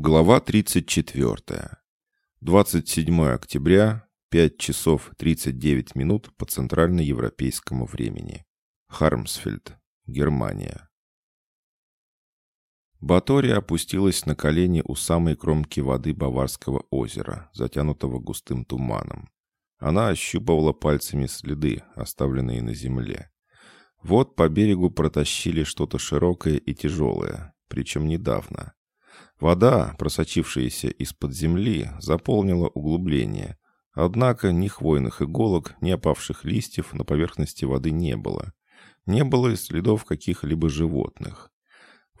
Глава 34. 27 октября, 5 часов 39 минут по центральноевропейскому времени. Хармсфельд, Германия. Батория опустилась на колени у самой кромки воды Баварского озера, затянутого густым туманом. Она ощупывала пальцами следы, оставленные на земле. Вот по берегу протащили что-то широкое и тяжелое, причем недавно. Вода, просочившаяся из-под земли, заполнила углубление. Однако ни хвойных иголок, ни опавших листьев на поверхности воды не было. Не было и следов каких-либо животных.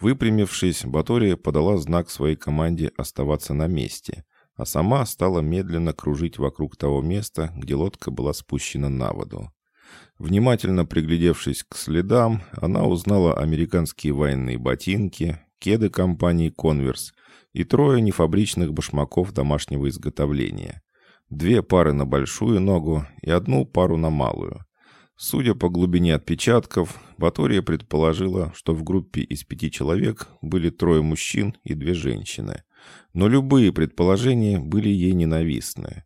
Выпрямившись, Батория подала знак своей команде оставаться на месте, а сама стала медленно кружить вокруг того места, где лодка была спущена на воду. Внимательно приглядевшись к следам, она узнала американские военные ботинки, кеды компании «Конверс» и трое нефабричных башмаков домашнего изготовления. Две пары на большую ногу и одну пару на малую. Судя по глубине отпечатков, Батория предположила, что в группе из пяти человек были трое мужчин и две женщины. Но любые предположения были ей ненавистны.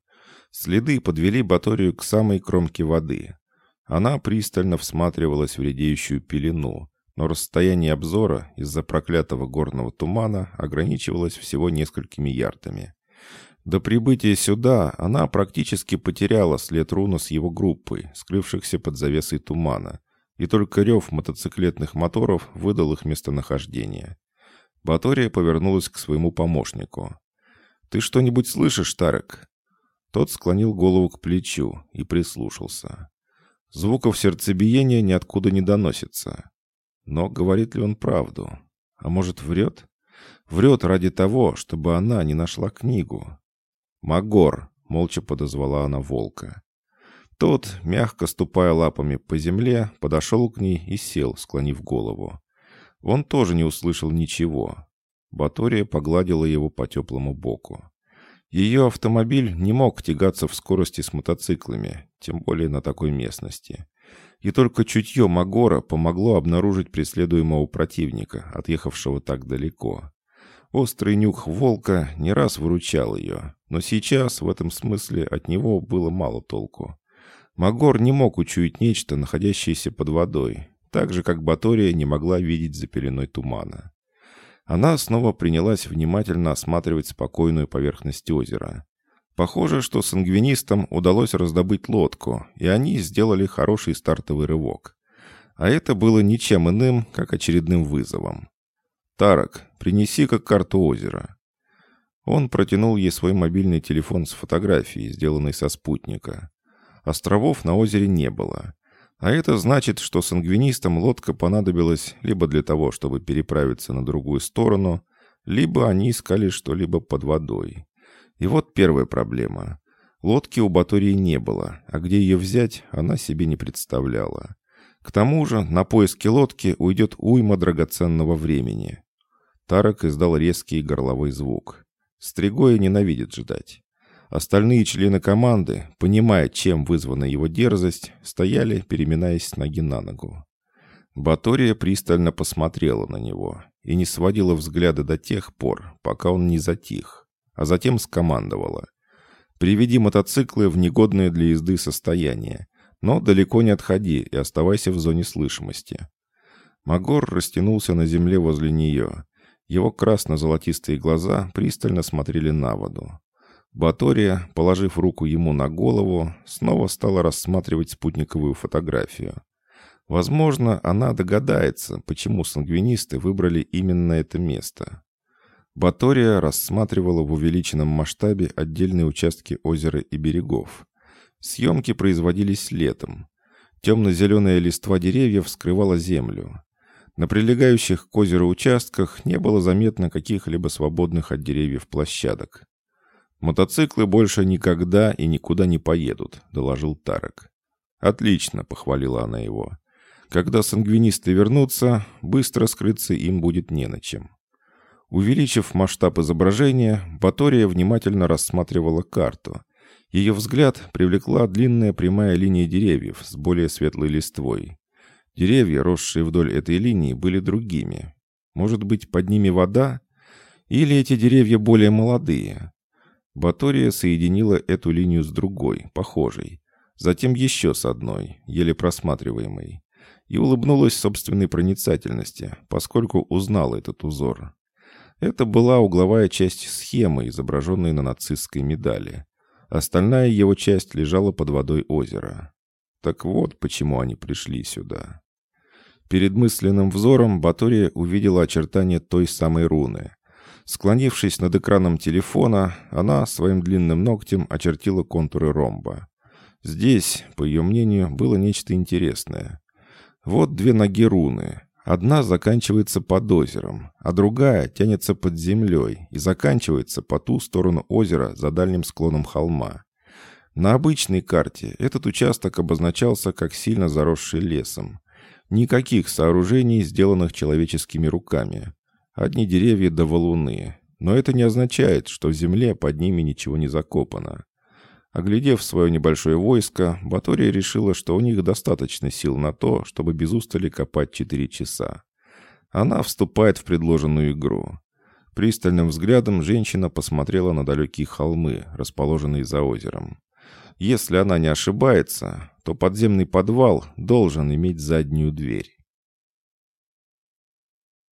Следы подвели Баторию к самой кромке воды. Она пристально всматривалась в редеющую пелену, но расстояние обзора из-за проклятого горного тумана ограничивалось всего несколькими ярдами. До прибытия сюда она практически потеряла след Руна с его группой, скрывшихся под завесой тумана, и только рев мотоциклетных моторов выдал их местонахождение. Батория повернулась к своему помощнику. «Ты что-нибудь слышишь, Тарек?» Тот склонил голову к плечу и прислушался. Звуков сердцебиения ниоткуда не доносится. Но говорит ли он правду? А может, врет? Врет ради того, чтобы она не нашла книгу. «Магор!» — молча подозвала она волка. Тот, мягко ступая лапами по земле, подошел к ней и сел, склонив голову. Он тоже не услышал ничего. Батория погладила его по теплому боку. Ее автомобиль не мог тягаться в скорости с мотоциклами, тем более на такой местности и только чутье Магора помогло обнаружить преследуемого противника, отъехавшего так далеко. Острый нюх волка не раз выручал ее, но сейчас в этом смысле от него было мало толку. Магор не мог учуять нечто, находящееся под водой, так же, как Батория не могла видеть за пеленой тумана. Она снова принялась внимательно осматривать спокойную поверхность озера. Похоже, что сангвинистам удалось раздобыть лодку, и они сделали хороший стартовый рывок. А это было ничем иным, как очередным вызовом. «Тарок, принеси-ка карту озера». Он протянул ей свой мобильный телефон с фотографией, сделанной со спутника. Островов на озере не было. А это значит, что сангвинистам лодка понадобилась либо для того, чтобы переправиться на другую сторону, либо они искали что-либо под водой. И вот первая проблема. Лодки у Батории не было, а где ее взять, она себе не представляла. К тому же на поиски лодки уйдет уйма драгоценного времени. Тарок издал резкий горловой звук. Стригоя ненавидит ждать. Остальные члены команды, понимая, чем вызвана его дерзость, стояли, переминаясь с ноги на ногу. Батория пристально посмотрела на него и не сводила взгляда до тех пор, пока он не затих а затем скомандовала. «Приведи мотоциклы в негодное для езды состояние, но далеко не отходи и оставайся в зоне слышимости». Магор растянулся на земле возле нее. Его красно-золотистые глаза пристально смотрели на воду. Батория, положив руку ему на голову, снова стала рассматривать спутниковую фотографию. Возможно, она догадается, почему сангвинисты выбрали именно это место. Батория рассматривала в увеличенном масштабе отдельные участки озера и берегов. Съемки производились летом. Темно-зеленая листва деревьев скрывала землю. На прилегающих к озеру участках не было заметно каких-либо свободных от деревьев площадок. «Мотоциклы больше никогда и никуда не поедут», — доложил Тарек. «Отлично», — похвалила она его. «Когда сангвинисты вернутся, быстро скрыться им будет не на чем». Увеличив масштаб изображения, Батория внимательно рассматривала карту. Ее взгляд привлекла длинная прямая линия деревьев с более светлой листвой. Деревья, росшие вдоль этой линии, были другими. Может быть, под ними вода? Или эти деревья более молодые? Батория соединила эту линию с другой, похожей. Затем еще с одной, еле просматриваемой. И улыбнулась собственной проницательности, поскольку узнала этот узор. Это была угловая часть схемы, изображенной на нацистской медали. Остальная его часть лежала под водой озера. Так вот, почему они пришли сюда. Перед мысленным взором Батория увидела очертания той самой руны. Склонившись над экраном телефона, она своим длинным ногтем очертила контуры ромба. Здесь, по ее мнению, было нечто интересное. Вот две ноги руны. Одна заканчивается под озером, а другая тянется под землей и заканчивается по ту сторону озера за дальним склоном холма. На обычной карте этот участок обозначался как сильно заросший лесом. Никаких сооружений, сделанных человеческими руками. Одни деревья до валуны. Но это не означает, что в земле под ними ничего не закопано. Оглядев свое небольшое войско, Батория решила, что у них достаточно сил на то, чтобы без устали копать четыре часа. Она вступает в предложенную игру. Пристальным взглядом женщина посмотрела на далекие холмы, расположенные за озером. Если она не ошибается, то подземный подвал должен иметь заднюю дверь.